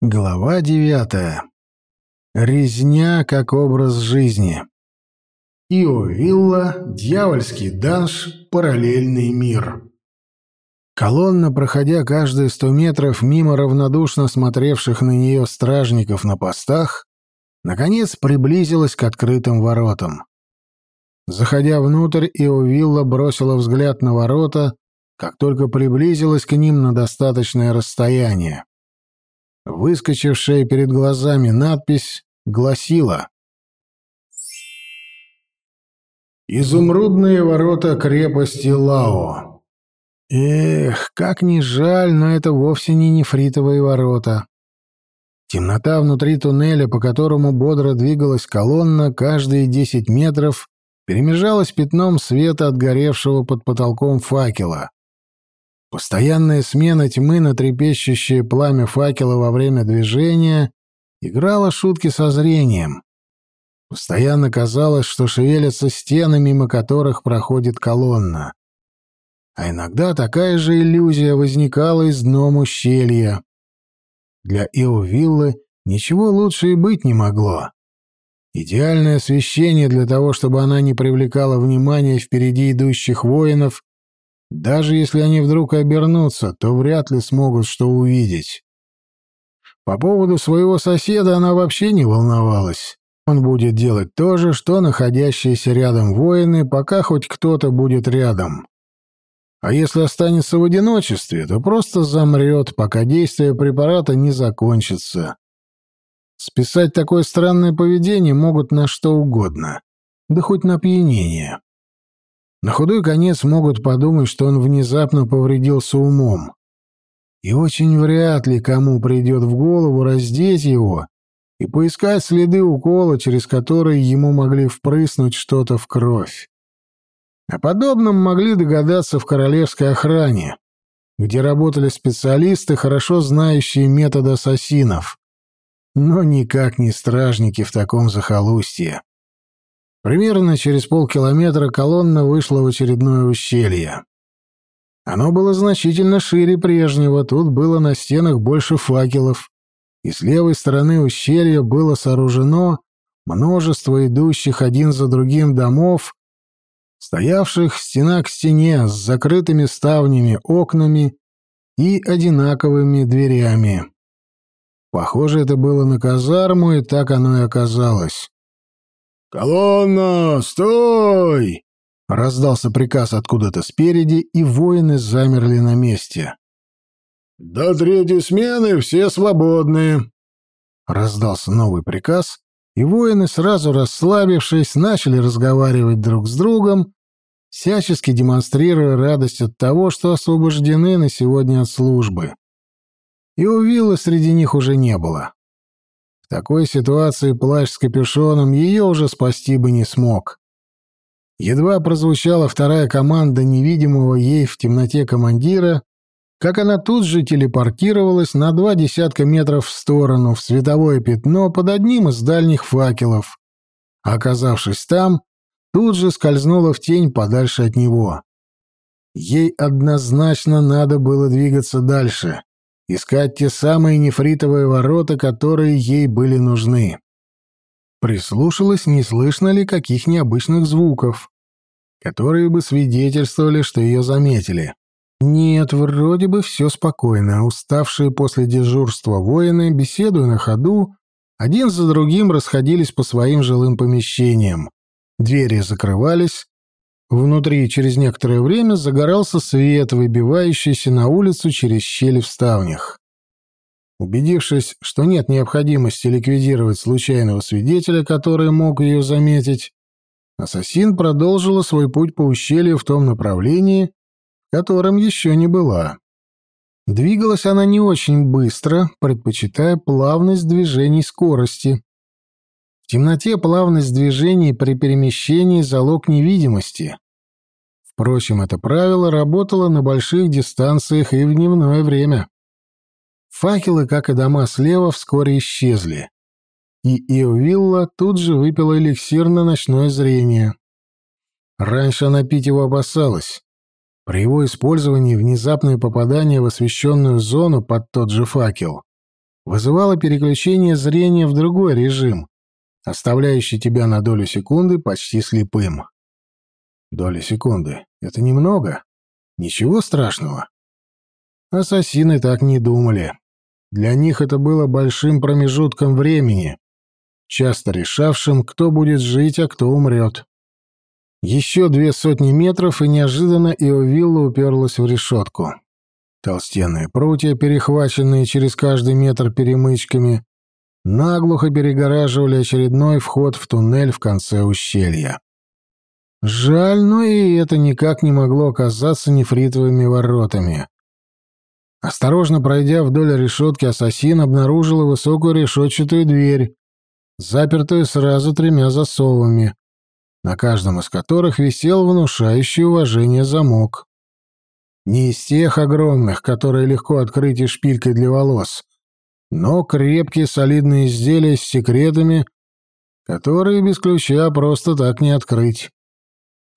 Глава девятая. Резня как образ жизни. Ио-вилла, дьявольский данж, параллельный мир. Колонна, проходя каждые сто метров мимо равнодушно смотревших на нее стражников на постах, наконец приблизилась к открытым воротам. Заходя внутрь, Ио-вилла бросила взгляд на ворота, как только приблизилась к ним на достаточное расстояние. Выскочившая перед глазами надпись гласила «Изумрудные ворота крепости Лао». Эх, как ни жаль, но это вовсе не нефритовые ворота. Темнота внутри туннеля, по которому бодро двигалась колонна, каждые десять метров перемежалась пятном света от горевшего под потолком факела. Постоянная смена тьмы на трепещущее пламя факела во время движения играла шутки со зрением. Постоянно казалось, что шевелятся стены, мимо которых проходит колонна. А иногда такая же иллюзия возникала из дном ущелья. Для Иовиллы ничего лучше и быть не могло. Идеальное освещение для того, чтобы она не привлекала внимания впереди идущих воинов даже если они вдруг обернутся, то вряд ли смогут что увидеть. По поводу своего соседа она вообще не волновалась. Он будет делать то же, что находящиеся рядом воины, пока хоть кто-то будет рядом. А если останется в одиночестве, то просто замрет, пока действие препарата не закончится. Списать такое странное поведение могут на что угодно, да хоть на пьянение. На худой конец могут подумать, что он внезапно повредился умом. И очень вряд ли кому придет в голову раздеть его и поискать следы укола, через которые ему могли впрыснуть что-то в кровь. О подобном могли догадаться в королевской охране, где работали специалисты, хорошо знающие метод ассасинов, но никак не стражники в таком захолустье. Примерно через полкилометра колонна вышла в очередное ущелье. Оно было значительно шире прежнего, тут было на стенах больше факелов, и с левой стороны ущелья было сооружено множество идущих один за другим домов, стоявших стена к стене с закрытыми ставнями, окнами и одинаковыми дверями. Похоже, это было на казарму, и так оно и оказалось. «Колонна, стой!» — раздался приказ откуда-то спереди, и воины замерли на месте. «До третьей смены все свободны!» Раздался новый приказ, и воины, сразу расслабившись, начали разговаривать друг с другом, всячески демонстрируя радость от того, что освобождены на сегодня от службы. И у Вилла среди них уже не было. Такой ситуации плащ с капюшоном ее уже спасти бы не смог. Едва прозвучала вторая команда невидимого ей в темноте командира, как она тут же телепортировалась на два десятка метров в сторону, в световое пятно под одним из дальних факелов. Оказавшись там, тут же скользнула в тень подальше от него. Ей однозначно надо было двигаться дальше искать те самые нефритовые ворота, которые ей были нужны. Прислушалась, не слышно ли каких необычных звуков, которые бы свидетельствовали, что ее заметили. Нет, вроде бы все спокойно. Уставшие после дежурства воины, беседуя на ходу, один за другим расходились по своим жилым помещениям. Двери закрывались, Внутри через некоторое время загорался свет, выбивающийся на улицу через щели в ставнях. Убедившись, что нет необходимости ликвидировать случайного свидетеля, который мог ее заметить, ассасин продолжила свой путь по ущелью в том направлении, в котором еще не была. Двигалась она не очень быстро, предпочитая плавность движений скорости. Темноте плавность движений при перемещении – залог невидимости. Впрочем, это правило работало на больших дистанциях и в дневное время. Факелы, как и дома слева, вскоре исчезли. И Иовилла тут же выпила эликсир на ночное зрение. Раньше она пить его опасалась. При его использовании внезапное попадание в освещенную зону под тот же факел вызывало переключение зрения в другой режим, оставляющий тебя на долю секунды почти слепым. Доля секунды — это немного. Ничего страшного. Ассасины так не думали. Для них это было большим промежутком времени, часто решавшим, кто будет жить, а кто умрет. Еще две сотни метров, и неожиданно Иовилла уперлась в решетку. Толстенные прутья, перехваченные через каждый метр перемычками, наглухо перегораживали очередной вход в туннель в конце ущелья. Жаль, но и это никак не могло оказаться нефритовыми воротами. Осторожно пройдя вдоль решетки, ассасин обнаружил высокую решетчатую дверь, запертую сразу тремя засовами, на каждом из которых висел внушающий уважение замок. Не из тех огромных, которые легко открыть и шпилькой для волос, но крепкие солидные изделия с секретами, которые без ключа просто так не открыть.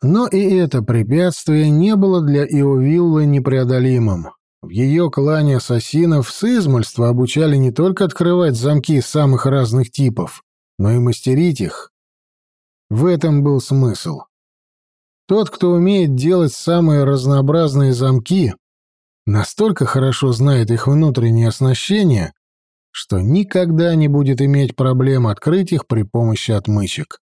Но и это препятствие не было для Иовиллы непреодолимым. В ее клане ассасинов с измольства обучали не только открывать замки самых разных типов, но и мастерить их. В этом был смысл. Тот, кто умеет делать самые разнообразные замки, настолько хорошо знает их внутреннее оснащение, что никогда не будет иметь проблем открыть их при помощи отмычек.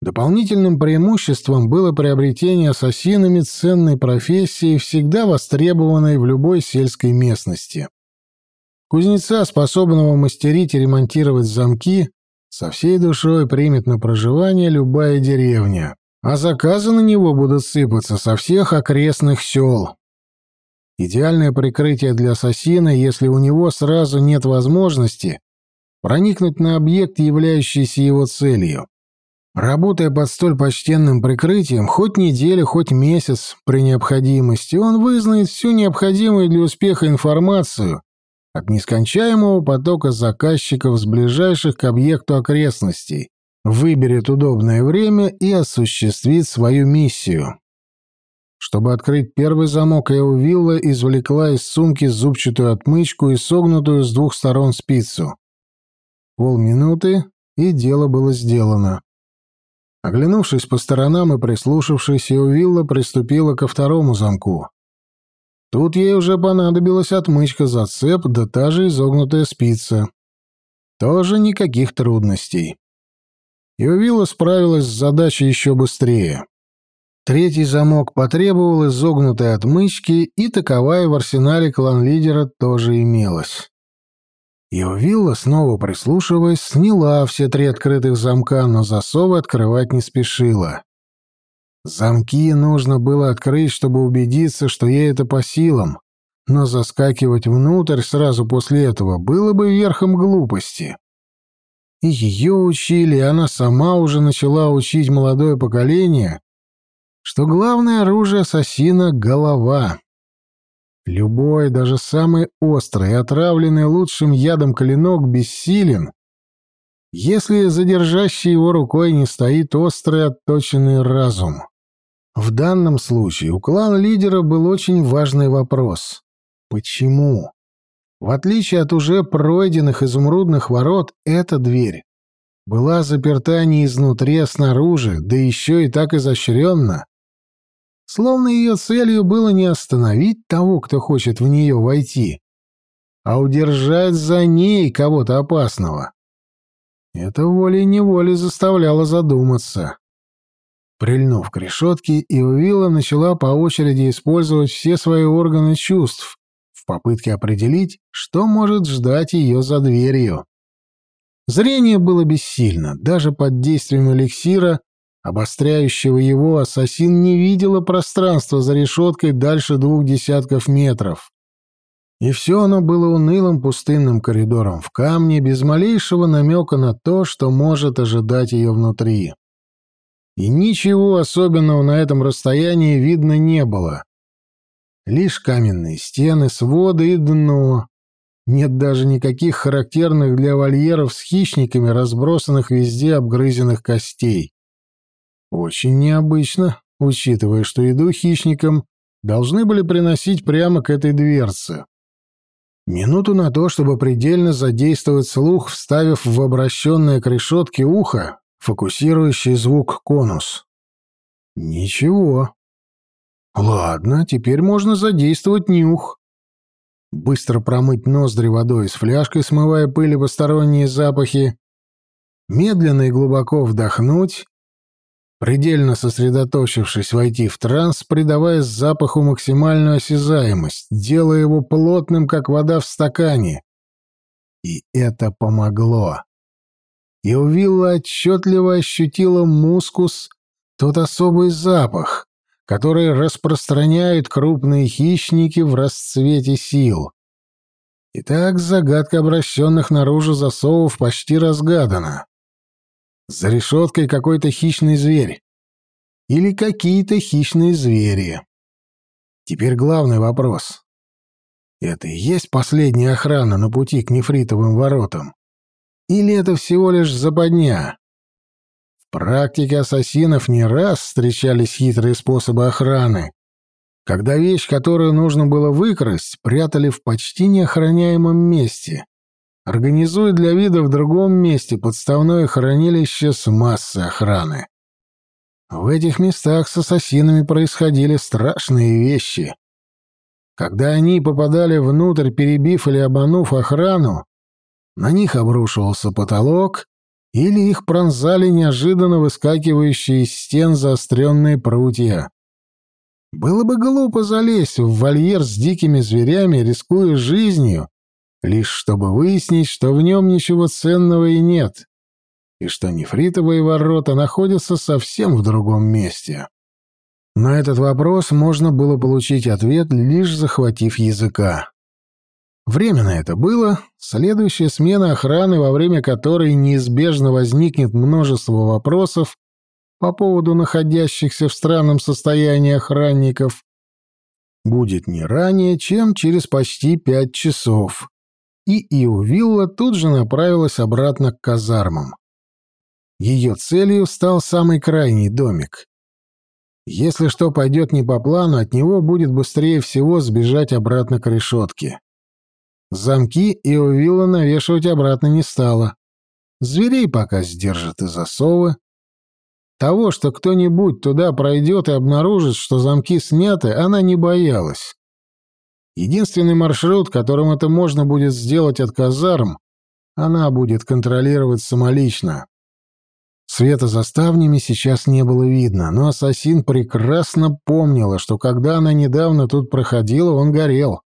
Дополнительным преимуществом было приобретение ассасинами ценной профессии, всегда востребованной в любой сельской местности. Кузнеца, способного мастерить и ремонтировать замки, со всей душой примет на проживание любая деревня а заказы на него будут сыпаться со всех окрестных сел. Идеальное прикрытие для ассасина, если у него сразу нет возможности проникнуть на объект, являющийся его целью. Работая под столь почтенным прикрытием, хоть неделю, хоть месяц при необходимости, он вызнает всю необходимую для успеха информацию от нескончаемого потока заказчиков с ближайших к объекту окрестностей, выберет удобное время и осуществит свою миссию. Чтобы открыть первый замок, Эувилла извлекла из сумки зубчатую отмычку и согнутую с двух сторон спицу. Полминуты, и дело было сделано. Оглянувшись по сторонам и прислушавшись, Эувилла приступила ко второму замку. Тут ей уже понадобилась отмычка зацеп, да та же изогнутая спица. Тоже никаких трудностей и Увила справилась с задачей еще быстрее. Третий замок потребовал изогнутой отмычки, и таковая в арсенале клан-лидера тоже имелась. И Увилла, снова прислушиваясь, сняла все три открытых замка, но засовы открывать не спешила. Замки нужно было открыть, чтобы убедиться, что ей это по силам, но заскакивать внутрь сразу после этого было бы верхом глупости. И ее учили, и она сама уже начала учить молодое поколение, что главное оружие ассасина — голова. Любой, даже самый острый, отравленный лучшим ядом клинок бессилен, если задержащий его рукой не стоит острый отточенный разум. В данном случае у клана-лидера был очень важный вопрос. Почему? В отличие от уже пройденных изумрудных ворот, эта дверь была заперта не изнутри, а снаружи, да еще и так изощренно. Словно ее целью было не остановить того, кто хочет в нее войти, а удержать за ней кого-то опасного. Это волей-неволей заставляло задуматься. Прильнув к решетке, Иовила начала по очереди использовать все свои органы чувств, в попытке определить, что может ждать ее за дверью. Зрение было бессильно, даже под действием эликсира, обостряющего его, ассасин не видела пространства за решеткой дальше двух десятков метров. И все оно было унылым пустынным коридором в камне, без малейшего намека на то, что может ожидать ее внутри. И ничего особенного на этом расстоянии видно не было. Лишь каменные стены, своды и дно. Нет даже никаких характерных для вольеров с хищниками, разбросанных везде обгрызенных костей. Очень необычно, учитывая, что еду хищникам должны были приносить прямо к этой дверце. Минуту на то, чтобы предельно задействовать слух, вставив в обращенное к решетке ухо фокусирующий звук конус. Ничего. Ладно, теперь можно задействовать нюх. Быстро промыть ноздри водой с фляжкой, смывая пыль и посторонние запахи. Медленно и глубоко вдохнуть предельно сосредоточившись войти в транс, придавая запаху максимальную осязаемость, делая его плотным, как вода в стакане. И это помогло. И Увилла отчетливо ощутила мускус, тот особый запах, который распространяют крупные хищники в расцвете сил. Итак, загадка обращенных наружу засовов почти разгадана. За решеткой какой-то хищный зверь. Или какие-то хищные звери. Теперь главный вопрос. Это и есть последняя охрана на пути к нефритовым воротам? Или это всего лишь западня? В практике ассасинов не раз встречались хитрые способы охраны, когда вещь, которую нужно было выкрасть, прятали в почти неохраняемом месте организует для вида в другом месте подставное хранилище с массой охраны. В этих местах с ассасинами происходили страшные вещи. Когда они попадали внутрь, перебив или обманув охрану, на них обрушивался потолок, или их пронзали неожиданно выскакивающие из стен заостренные прутья. Было бы глупо залезть в вольер с дикими зверями, рискуя жизнью, лишь чтобы выяснить, что в нем ничего ценного и нет, и что нефритовые ворота находятся совсем в другом месте. На этот вопрос можно было получить ответ, лишь захватив языка. Временно это было, следующая смена охраны, во время которой неизбежно возникнет множество вопросов по поводу находящихся в странном состоянии охранников, будет не ранее, чем через почти пять часов и Иувилла тут же направилась обратно к казармам. Ее целью стал самый крайний домик. Если что пойдет не по плану, от него будет быстрее всего сбежать обратно к решетке. Замки Иувилла навешивать обратно не стала. Зверей пока сдержат и засовы. Того, что кто-нибудь туда пройдет и обнаружит, что замки сняты, она не боялась. Единственный маршрут, которым это можно будет сделать от казарм, она будет контролировать самолично. Света за ставнями сейчас не было видно, но ассасин прекрасно помнила, что когда она недавно тут проходила, он горел.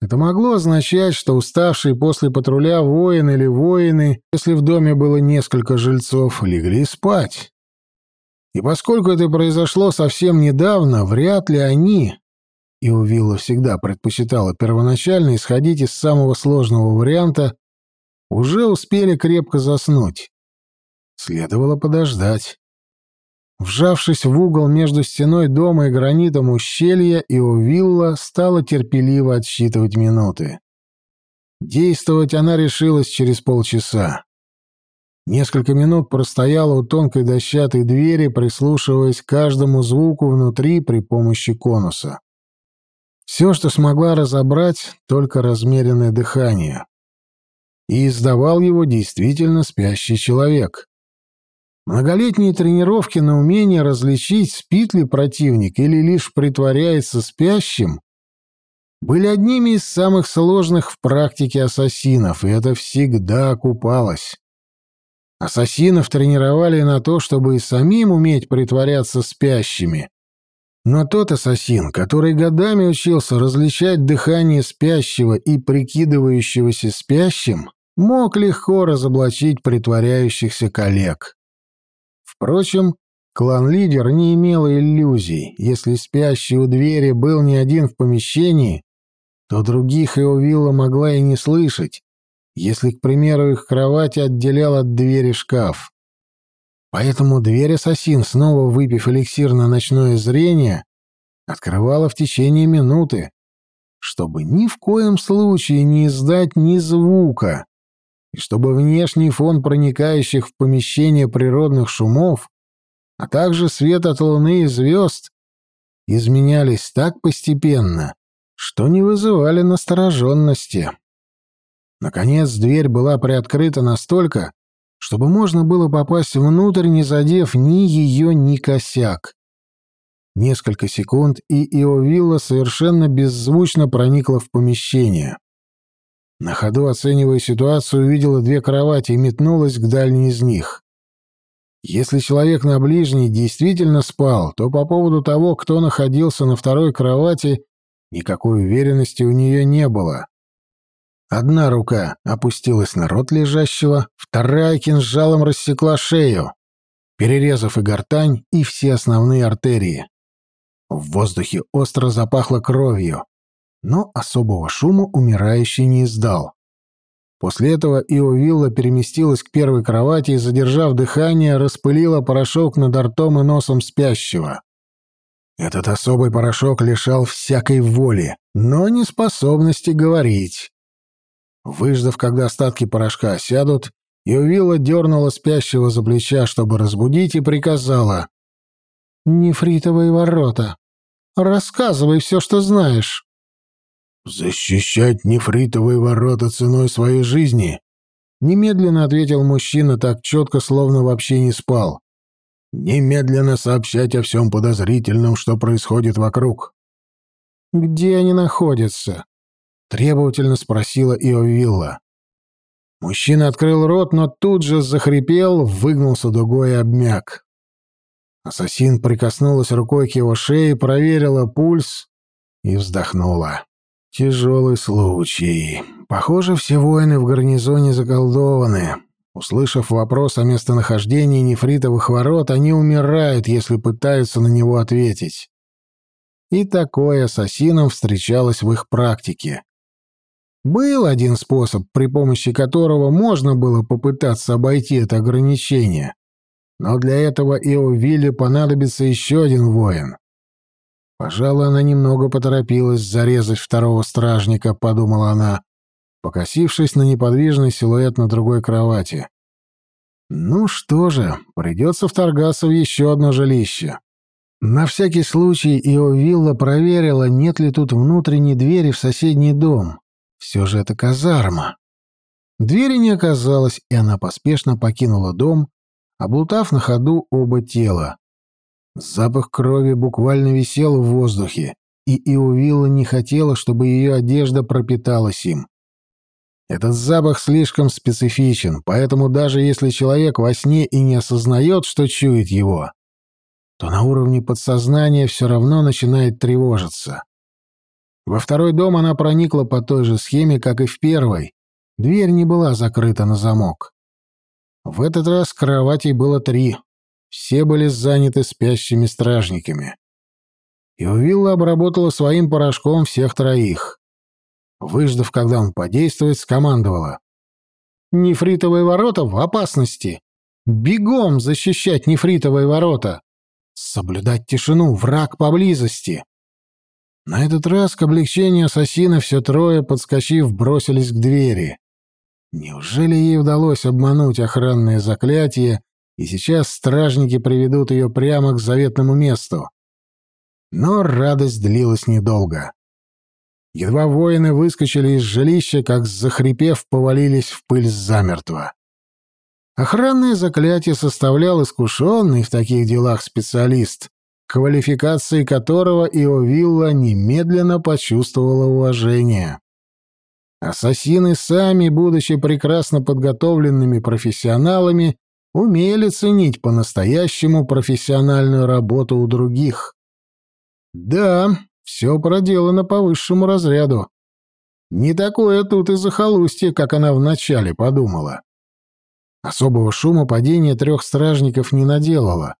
Это могло означать, что уставшие после патруля воин или воины, если в доме было несколько жильцов, легли спать. И поскольку это произошло совсем недавно, вряд ли они, и Увилла всегда предпочитала первоначально исходить из самого сложного варианта, уже успели крепко заснуть. Следовало подождать. Вжавшись в угол между стеной дома и гранитом ущелья, Иовилла стала терпеливо отсчитывать минуты. Действовать она решилась через полчаса. Несколько минут простояла у тонкой дощатой двери, прислушиваясь к каждому звуку внутри при помощи конуса. Все, что смогла разобрать, только размеренное дыхание. И издавал его действительно спящий человек. Многолетние тренировки на умение различить, спит ли противник или лишь притворяется спящим, были одними из самых сложных в практике ассасинов, и это всегда окупалось. Ассасинов тренировали на то, чтобы и самим уметь притворяться спящими, но тот ассасин, который годами учился различать дыхание спящего и прикидывающегося спящим, мог легко разоблачить притворяющихся коллег. Впрочем, клан-лидер не имел иллюзий. Если спящий у двери был не один в помещении, то других его вилла могла и не слышать, если, к примеру, их кровать отделял от двери шкаф. Поэтому дверь ассасин, снова выпив эликсир на ночное зрение, открывала в течение минуты, чтобы ни в коем случае не издать ни звука, и чтобы внешний фон проникающих в помещение природных шумов, а также свет от луны и звезд изменялись так постепенно, что не вызывали настороженности. Наконец дверь была приоткрыта настолько, чтобы можно было попасть внутрь, не задев ни ее, ни косяк. Несколько секунд, и Иовилла совершенно беззвучно проникла в помещение. На ходу, оценивая ситуацию, увидела две кровати и метнулась к дальней из них. Если человек на ближней действительно спал, то по поводу того, кто находился на второй кровати, никакой уверенности у нее не было. Одна рука опустилась на рот лежащего, вторая кинжалом рассекла шею, перерезав и гортань, и все основные артерии. В воздухе остро запахло кровью, но особого шума умирающий не издал. После этого Иовилла переместилась к первой кровати и, задержав дыхание, распылила порошок над ртом и носом спящего. Этот особый порошок лишал всякой воли, но не способности говорить. Выждав, когда остатки порошка осядут, Иовилла дернула спящего за плеча, чтобы разбудить, и приказала. «Нефритовые ворота. Рассказывай все, что знаешь». «Защищать нефритовые ворота ценой своей жизни?» Немедленно ответил мужчина так четко, словно вообще не спал. «Немедленно сообщать о всем подозрительном, что происходит вокруг». «Где они находятся?» — требовательно спросила Иовилла. Мужчина открыл рот, но тут же захрипел, выгнулся дугой и обмяк. Ассасин прикоснулась рукой к его шее, проверила пульс и вздохнула. Тяжелый случай. Похоже, все воины в гарнизоне заколдованы. Услышав вопрос о местонахождении нефритовых ворот, они умирают, если пытаются на него ответить. И такое ассасинам встречалось в их практике. Был один способ, при помощи которого можно было попытаться обойти это ограничение. Но для этого Иовиле понадобится еще один воин. Пожалуй, она немного поторопилась зарезать второго стражника, подумала она, покосившись на неподвижный силуэт на другой кровати. Ну что же, придется вторгаться в еще одно жилище. На всякий случай Иовилла проверила, нет ли тут внутренней двери в соседний дом. Все же это казарма. Двери не оказалось, и она поспешно покинула дом, облутав на ходу оба тела. Запах крови буквально висел в воздухе, и Иувилла не хотела, чтобы ее одежда пропиталась им. Этот запах слишком специфичен, поэтому даже если человек во сне и не осознает, что чует его, то на уровне подсознания все равно начинает тревожиться. Во второй дом она проникла по той же схеме, как и в первой. Дверь не была закрыта на замок. В этот раз кроватей было три, все были заняты спящими стражниками. И Увилла обработала своим порошком всех троих. Выждав, когда он подействует, скомандовала. «Нефритовые ворота в опасности! Бегом защищать нефритовые ворота! Соблюдать тишину, враг поблизости!» На этот раз к облегчению ассасина все трое, подскочив, бросились к двери. Неужели ей удалось обмануть охранное заклятие и сейчас стражники приведут ее прямо к заветному месту. Но радость длилась недолго. Едва воины выскочили из жилища, как, захрипев, повалились в пыль замертво. Охранное заклятие составлял искушенный в таких делах специалист, квалификации которого Иовилла немедленно почувствовала уважение. Ассасины сами, будучи прекрасно подготовленными профессионалами, умели ценить по-настоящему профессиональную работу у других. Да, все проделано по высшему разряду. Не такое тут и захолустье, как она вначале подумала. Особого шума падение трех стражников не наделало,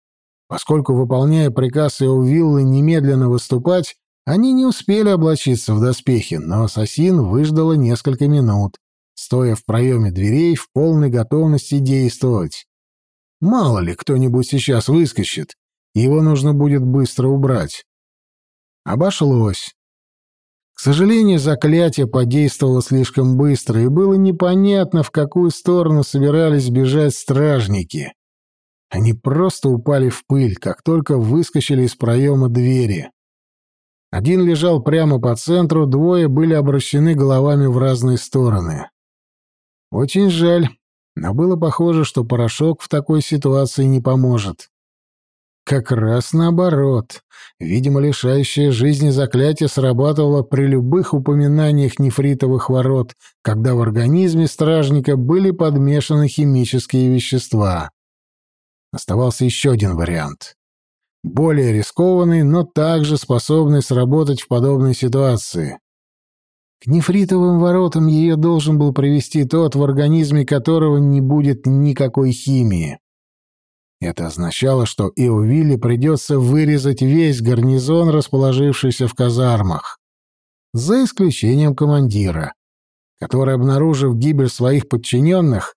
поскольку, выполняя приказ Эувиллы немедленно выступать, они не успели облачиться в доспехи, но ассасин выждала несколько минут, стоя в проеме дверей в полной готовности действовать. Мало ли, кто-нибудь сейчас выскочит, его нужно будет быстро убрать. Обошлось. К сожалению, заклятие подействовало слишком быстро, и было непонятно, в какую сторону собирались бежать стражники. Они просто упали в пыль, как только выскочили из проема двери. Один лежал прямо по центру, двое были обращены головами в разные стороны. Очень жаль, но было похоже, что порошок в такой ситуации не поможет. Как раз наоборот. Видимо, лишающее жизни заклятие срабатывало при любых упоминаниях нефритовых ворот, когда в организме стражника были подмешаны химические вещества. Оставался еще один вариант. Более рискованный, но также способный сработать в подобной ситуации. К нефритовым воротам ее должен был привести тот, в организме которого не будет никакой химии. Это означало, что Иовилле придется вырезать весь гарнизон, расположившийся в казармах, за исключением командира, который, обнаружив гибель своих подчиненных,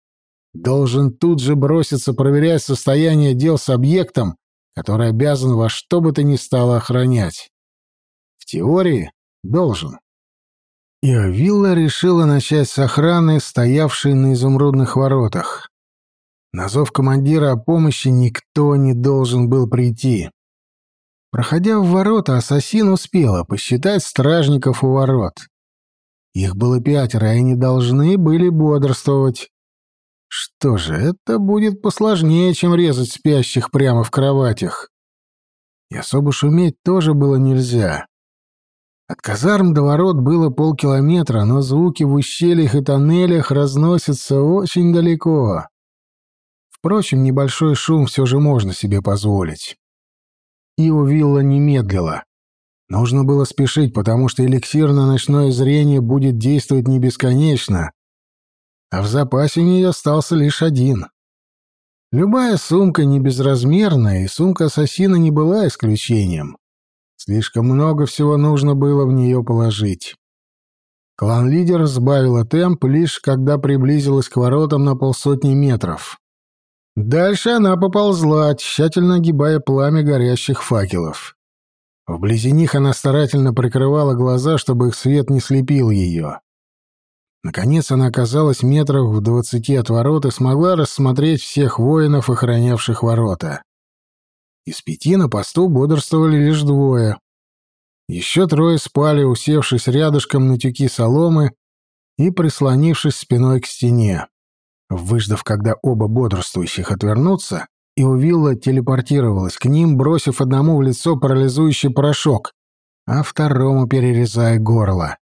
должен тут же броситься проверять состояние дел с объектом, который обязан во что бы то ни стало охранять. В теории должен. Иовилла решила начать с охраны, стоявшей на изумрудных воротах. На зов командира о помощи никто не должен был прийти. Проходя в ворота, ассасин успела посчитать стражников у ворот. Их было пятеро, и они должны были бодрствовать. Что же, это будет посложнее, чем резать спящих прямо в кроватях. И особо шуметь тоже было нельзя. От казарм до ворот было полкилометра, но звуки в ущельях и тоннелях разносятся очень далеко. Впрочем, небольшой шум все же можно себе позволить. Ио Вилла не медлила. Нужно было спешить, потому что эликсир на ночное зрение будет действовать не бесконечно, а в запасе у нее остался лишь один. Любая сумка не безразмерная, и сумка ассасина не была исключением. Слишком много всего нужно было в нее положить. Клан-лидер сбавила темп лишь когда приблизилась к воротам на полсотни метров. Дальше она поползла, тщательно огибая пламя горящих факелов. Вблизи них она старательно прикрывала глаза, чтобы их свет не слепил ее. Наконец она оказалась метрах в двадцати от ворот и смогла рассмотреть всех воинов, охранявших ворота. Из пяти на посту бодрствовали лишь двое. Еще трое спали, усевшись рядышком на тюки соломы и прислонившись спиной к стене. Выждав, когда оба бодрствующих отвернутся, Иувилла телепортировалась к ним, бросив одному в лицо парализующий порошок, а второму перерезая горло.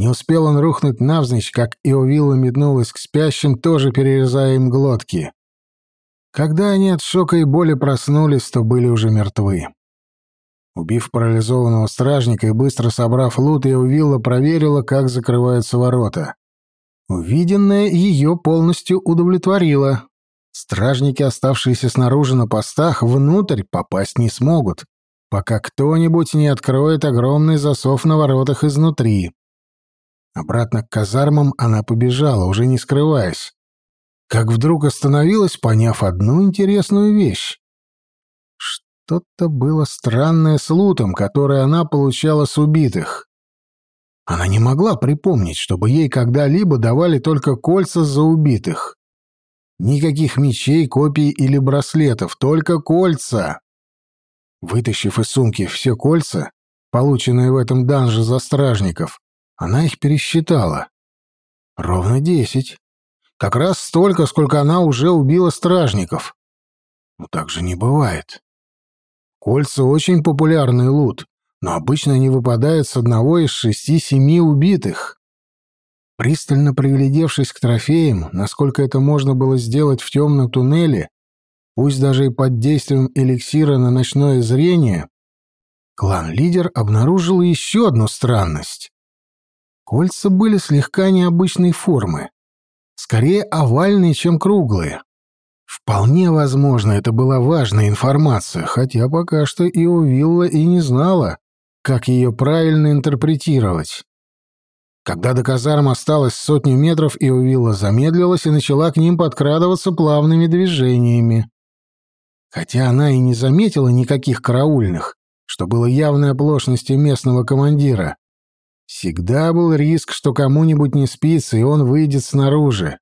Не успел он рухнуть навзничь, как Иовилла метнулась к спящим, тоже перерезая им глотки. Когда они от шока и боли проснулись, то были уже мертвы. Убив парализованного стражника и быстро собрав лут, Иовилла проверила, как закрываются ворота. Увиденное ее полностью удовлетворило. Стражники, оставшиеся снаружи на постах, внутрь попасть не смогут, пока кто-нибудь не откроет огромный засов на воротах изнутри. Обратно к казармам она побежала, уже не скрываясь. Как вдруг остановилась, поняв одну интересную вещь. Что-то было странное с лутом, который она получала с убитых. Она не могла припомнить, чтобы ей когда-либо давали только кольца за убитых. Никаких мечей, копий или браслетов, только кольца. Вытащив из сумки все кольца, полученные в этом данже за стражников, она их пересчитала. Ровно десять. Как раз столько, сколько она уже убила стражников. Но так же не бывает. Кольца очень популярный лут но обычно они выпадают с одного из шести-семи убитых. Пристально приглядевшись к трофеям, насколько это можно было сделать в темном туннеле, пусть даже и под действием эликсира на ночное зрение, клан-лидер обнаружил еще одну странность. Кольца были слегка необычной формы, скорее овальные, чем круглые. Вполне возможно, это была важная информация, хотя пока что и Вилла и не знала, как ее правильно интерпретировать. Когда до казарм осталось сотню метров, Иовилла замедлилась и начала к ним подкрадываться плавными движениями. Хотя она и не заметила никаких караульных, что было явной оплошностью местного командира. Всегда был риск, что кому-нибудь не спится, и он выйдет снаружи.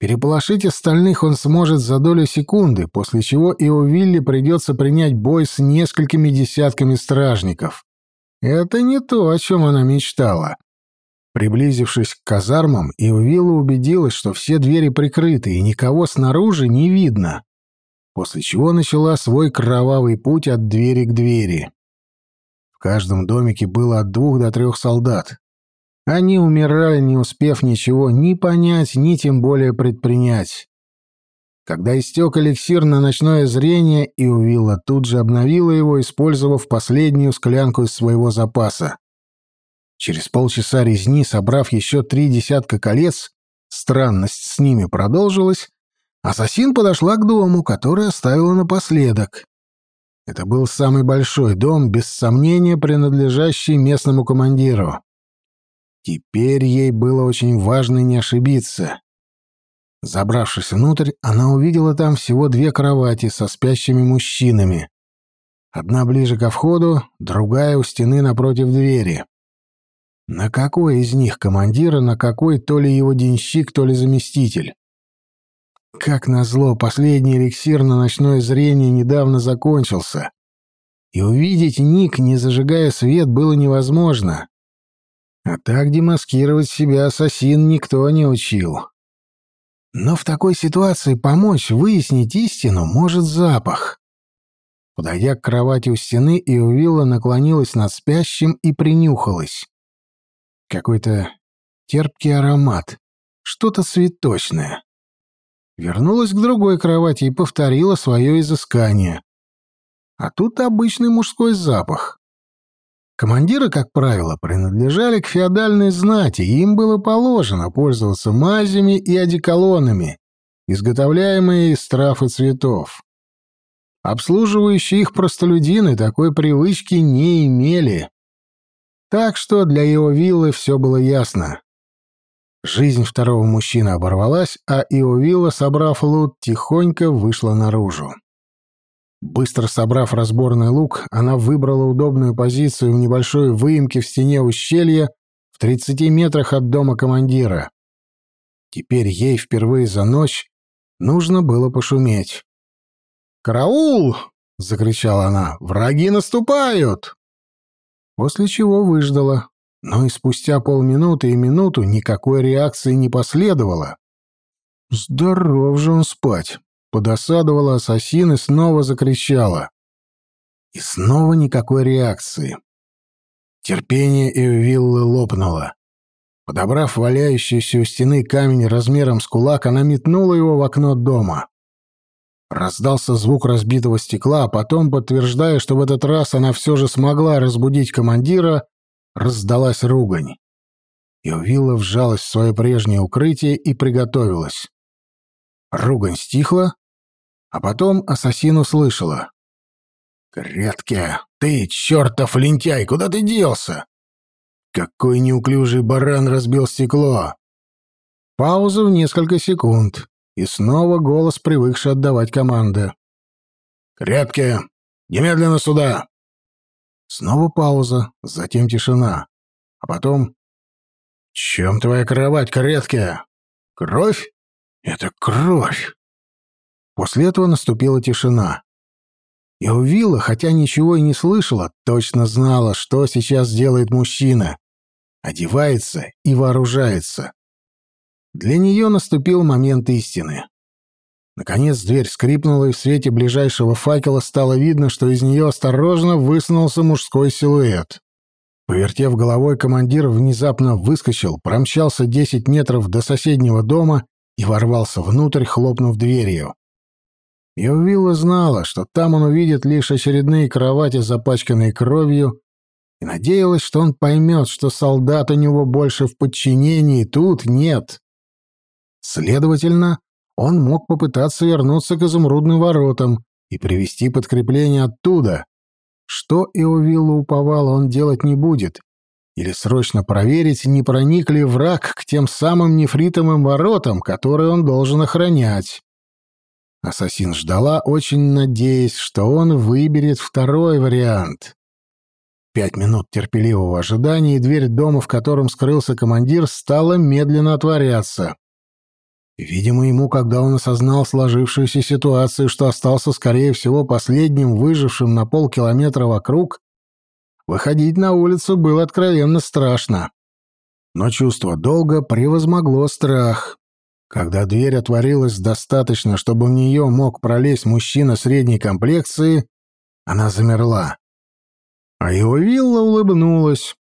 Переполошить остальных он сможет за долю секунды, после чего и у Вилли придется принять бой с несколькими десятками стражников. Это не то, о чем она мечтала. Приблизившись к казармам, Иовилла убедилась, что все двери прикрыты и никого снаружи не видно, после чего начала свой кровавый путь от двери к двери. Каждом домике было от двух до трех солдат. Они умирали, не успев ничего ни понять, ни тем более предпринять. Когда истек эликсир на ночное зрение, Иувилла тут же обновила его, использовав последнюю склянку из своего запаса. Через полчаса резни, собрав еще три десятка колец, странность с ними продолжилась, ассасин подошла к дому, который оставила напоследок. Это был самый большой дом, без сомнения принадлежащий местному командиру. Теперь ей было очень важно не ошибиться. Забравшись внутрь, она увидела там всего две кровати со спящими мужчинами. Одна ближе ко входу, другая у стены напротив двери. На какой из них командира, на какой то ли его денщик, то ли заместитель? Как назло, последний эликсир на ночное зрение недавно закончился. И увидеть Ник, не зажигая свет, было невозможно. А так демаскировать себя ассасин никто не учил. Но в такой ситуации помочь выяснить истину может запах. Подойдя к кровати у стены, Иовилла наклонилась над спящим и принюхалась. Какой-то терпкий аромат, что-то цветочное. Вернулась к другой кровати и повторила свое изыскание. А тут обычный мужской запах. Командиры, как правило, принадлежали к феодальной знати, и им было положено пользоваться мазями и одеколонами, изготовляемые из трав и цветов. Обслуживающие их простолюдины такой привычки не имели. Так что для его виллы все было ясно. Жизнь второго мужчины оборвалась, а Иовилла, собрав лут, тихонько вышла наружу. Быстро собрав разборный лук, она выбрала удобную позицию в небольшой выемке в стене ущелья в 30 метрах от дома командира. Теперь ей впервые за ночь нужно было пошуметь. «Караул!» — закричала она. «Враги наступают!» После чего выждала, но и спустя полминуты и минуту никакой реакции не последовало. Здоров же он спать. Подосадовала ассасин и снова закричала. И снова никакой реакции. Терпение Эвиллы лопнуло. Подобрав валяющийся у стены камень размером с кулак, она метнула его в окно дома. Раздался звук разбитого стекла, а потом, подтверждая, что в этот раз она все же смогла разбудить командира, раздалась ругань. Иовилла вжалась в свое прежнее укрытие и приготовилась. Ругань стихла, а потом ассасин услышала. «Кретке, ты, чертов лентяй, куда ты делся?» «Какой неуклюжий баран разбил стекло!» Пауза в несколько секунд, и снова голос, привыкший отдавать команды. «Кретке, немедленно сюда!» Снова пауза, затем тишина. А потом... «Чем твоя кровать, Кретке? Кровь? Это кровь!» После этого наступила тишина. И Увила, хотя ничего и не слышала, точно знала, что сейчас делает мужчина. Одевается и вооружается. Для нее наступил момент истины. Наконец дверь скрипнула, и в свете ближайшего факела стало видно, что из нее осторожно высунулся мужской силуэт. Повертев головой, командир внезапно выскочил, промчался десять метров до соседнего дома и ворвался внутрь, хлопнув дверью. Йовилла знала, что там он увидит лишь очередные кровати, запачканные кровью, и надеялась, что он поймет, что солдат у него больше в подчинении, тут нет. Следовательно, он мог попытаться вернуться к изумрудным воротам и привести подкрепление оттуда. Что Иовилла уповала, он делать не будет. Или срочно проверить, не проник ли враг к тем самым нефритовым воротам, которые он должен охранять. Ассасин ждала, очень надеясь, что он выберет второй вариант. Пять минут терпеливого ожидания, и дверь дома, в котором скрылся командир, стала медленно отворяться. Видимо, ему, когда он осознал сложившуюся ситуацию, что остался, скорее всего, последним выжившим на полкилометра вокруг, Выходить на улицу было откровенно страшно. Но чувство долга превозмогло страх. Когда дверь отворилась достаточно, чтобы в нее мог пролезть мужчина средней комплекции, она замерла. А его вилла улыбнулась,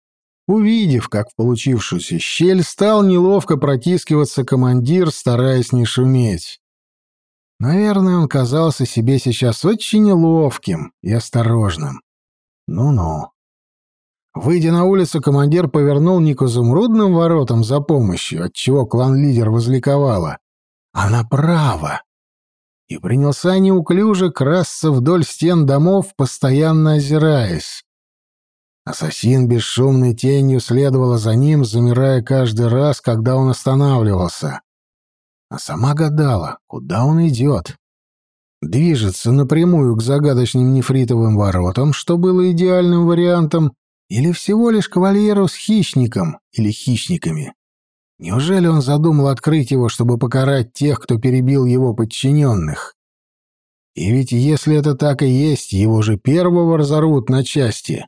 увидев, как в получившуюся щель стал неловко протискиваться командир, стараясь не шуметь. Наверное, он казался себе сейчас очень ловким и осторожным. Ну-ну. Выйдя на улицу, командир повернул не к изумрудным воротам за помощью, отчего клан-лидер возликовала, а направо. И принялся неуклюже красться вдоль стен домов, постоянно озираясь. Ассасин бесшумной тенью следовала за ним, замирая каждый раз, когда он останавливался. А сама гадала, куда он идет. Движется напрямую к загадочным нефритовым воротам, что было идеальным вариантом, или всего лишь к вольеру с хищником или хищниками? Неужели он задумал открыть его, чтобы покарать тех, кто перебил его подчиненных? И ведь если это так и есть, его же первого разорвут на части.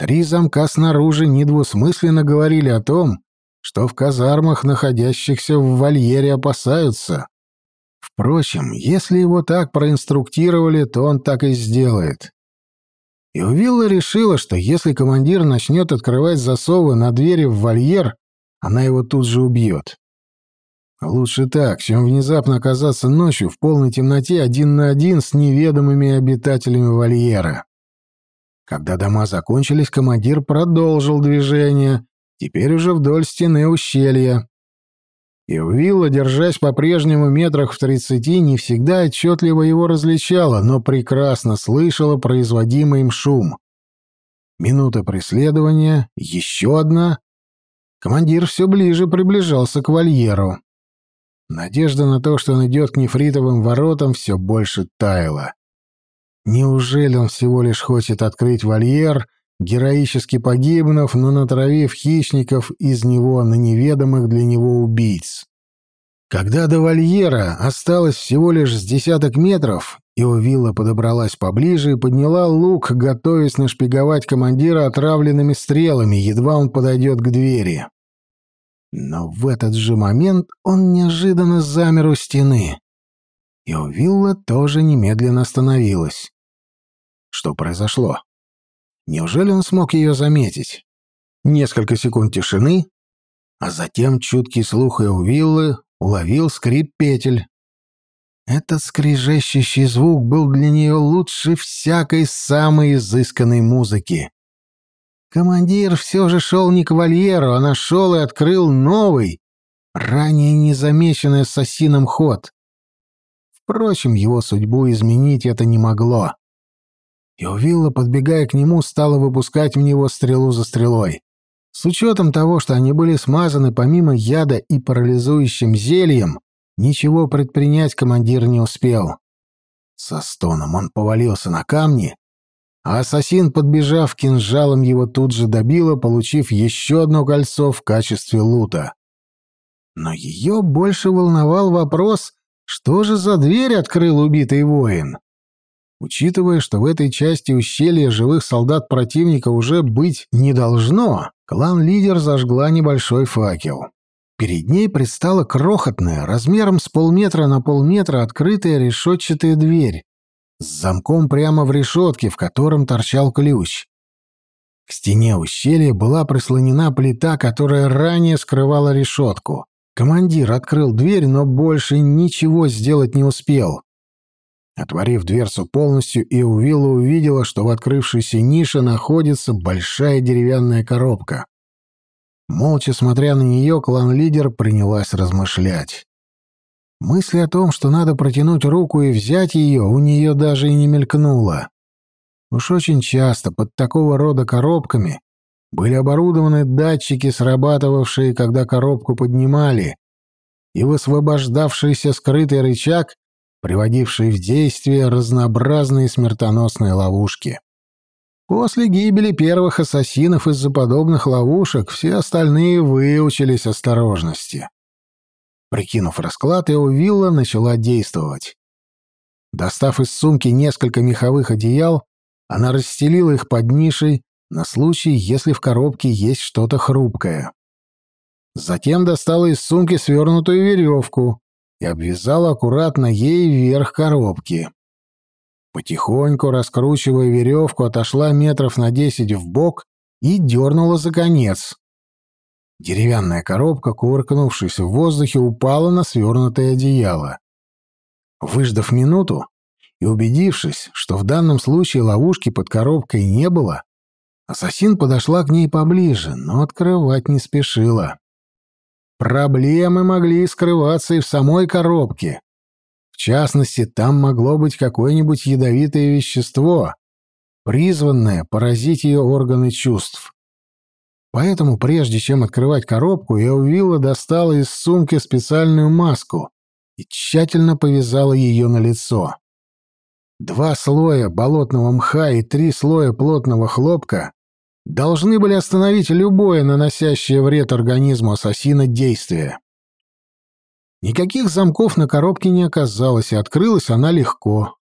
Три замка снаружи недвусмысленно говорили о том, что в казармах, находящихся в вольере, опасаются. Впрочем, если его так проинструктировали, то он так и сделает. И Увилла решила, что если командир начнет открывать засовы на двери в вольер, она его тут же убьет. Лучше так, чем внезапно оказаться ночью в полной темноте один на один с неведомыми обитателями вольера. Когда дома закончились, командир продолжил движение, теперь уже вдоль стены ущелья. И Уилла, держась по-прежнему метрах в тридцати, не всегда отчетливо его различала, но прекрасно слышала производимый им шум. Минута преследования, еще одна. Командир все ближе приближался к вольеру. Надежда на то, что он идет к нефритовым воротам, все больше таяла. Неужели он всего лишь хочет открыть вольер, героически погибнув, но натравив хищников из него на неведомых для него убийц? Когда до вольера осталось всего лишь с десяток метров, Иовилла подобралась поближе и подняла лук, готовясь нашпиговать командира отравленными стрелами, едва он подойдет к двери. Но в этот же момент он неожиданно замер у стены. Иовилла тоже немедленно остановилась. Что произошло? Неужели он смог ее заметить? Несколько секунд тишины, а затем чуткий слух Иовиллы уловил скрип петель. Этот скрежещущий звук был для нее лучше всякой самой изысканной музыки. Командир все же шел не к вольеру, а нашел и открыл новый, ранее незамеченный ассасином ход. Впрочем, его судьбу изменить это не могло. И Увилла, подбегая к нему, стала выпускать в него стрелу за стрелой. С учетом того, что они были смазаны помимо яда и парализующим зельем, ничего предпринять командир не успел. Со стоном он повалился на камни, а ассасин, подбежав кинжалом, его тут же добила, получив еще одно кольцо в качестве лута. Но ее больше волновал вопрос, что же за дверь открыл убитый воин. Учитывая, что в этой части ущелья живых солдат противника уже быть не должно, клан-лидер зажгла небольшой факел. Перед ней предстала крохотная, размером с полметра на полметра открытая решетчатая дверь с замком прямо в решетке, в котором торчал ключ. К стене ущелья была прислонена плита, которая ранее скрывала решетку. Командир открыл дверь, но больше ничего сделать не успел. Отворив дверцу полностью, Иувилла увидела, что в открывшейся нише находится большая деревянная коробка. Молча смотря на нее, клан-лидер принялась размышлять. Мысль о том, что надо протянуть руку и взять ее, у нее даже и не мелькнула. Уж очень часто под такого рода коробками были оборудованы датчики, срабатывавшие, когда коробку поднимали, и высвобождавшийся скрытый рычаг, приводивший в действие разнообразные смертоносные ловушки. После гибели первых ассасинов из-за подобных ловушек все остальные выучились осторожности. Прикинув расклад, Эовилла начала действовать. Достав из сумки несколько меховых одеял, она расстелила их под нишей, на случай, если в коробке есть что-то хрупкое. Затем достала из сумки свернутую веревку и обвязала аккуратно ей вверх коробки. Потихоньку, раскручивая веревку, отошла метров на десять в бок и дернула за конец. Деревянная коробка, кувыркнувшись в воздухе, упала на свернутое одеяло. Выждав минуту и убедившись, что в данном случае ловушки под коробкой не было, ассасин подошла к ней поближе, но открывать не спешила. Проблемы могли скрываться и в самой коробке. В частности, там могло быть какое-нибудь ядовитое вещество, призванное поразить ее органы чувств. Поэтому, прежде чем открывать коробку, Эувилла достала из сумки специальную маску и тщательно повязала ее на лицо. Два слоя болотного мха и три слоя плотного хлопка должны были остановить любое наносящее вред организму ассасина действие. Никаких замков на коробке не оказалось, и открылась она легко.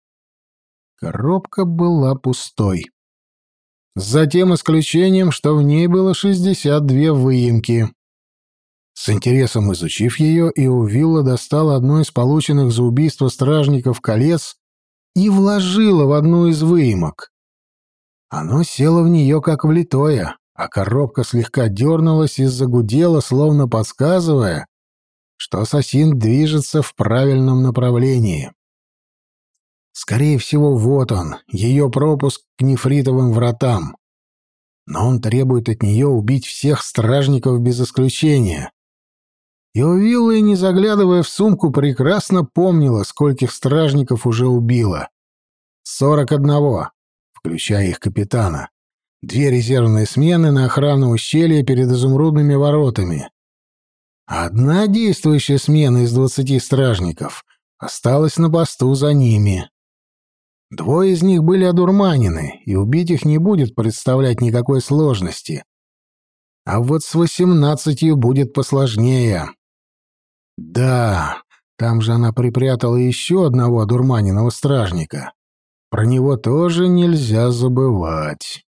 Коробка была пустой. За тем исключением, что в ней было 62 выемки. С интересом изучив ее, Иувилла достала одно из полученных за убийство стражников колец и вложила в одну из выемок. Оно село в нее как влитое, а коробка слегка дернулась и загудела, словно подсказывая, что ассасин движется в правильном направлении. Скорее всего, вот он, ее пропуск к нефритовым вратам. Но он требует от нее убить всех стражников без исключения. И Увилла, не заглядывая в сумку, прекрасно помнила, скольких стражников уже убила. Сорок одного, включая их капитана. Две резервные смены на охрану ущелья перед изумрудными воротами. Одна действующая смена из двадцати стражников осталась на посту за ними. Двое из них были одурманены, и убить их не будет представлять никакой сложности. А вот с восемнадцатью будет посложнее. Да, там же она припрятала еще одного одурманенного стражника. Про него тоже нельзя забывать.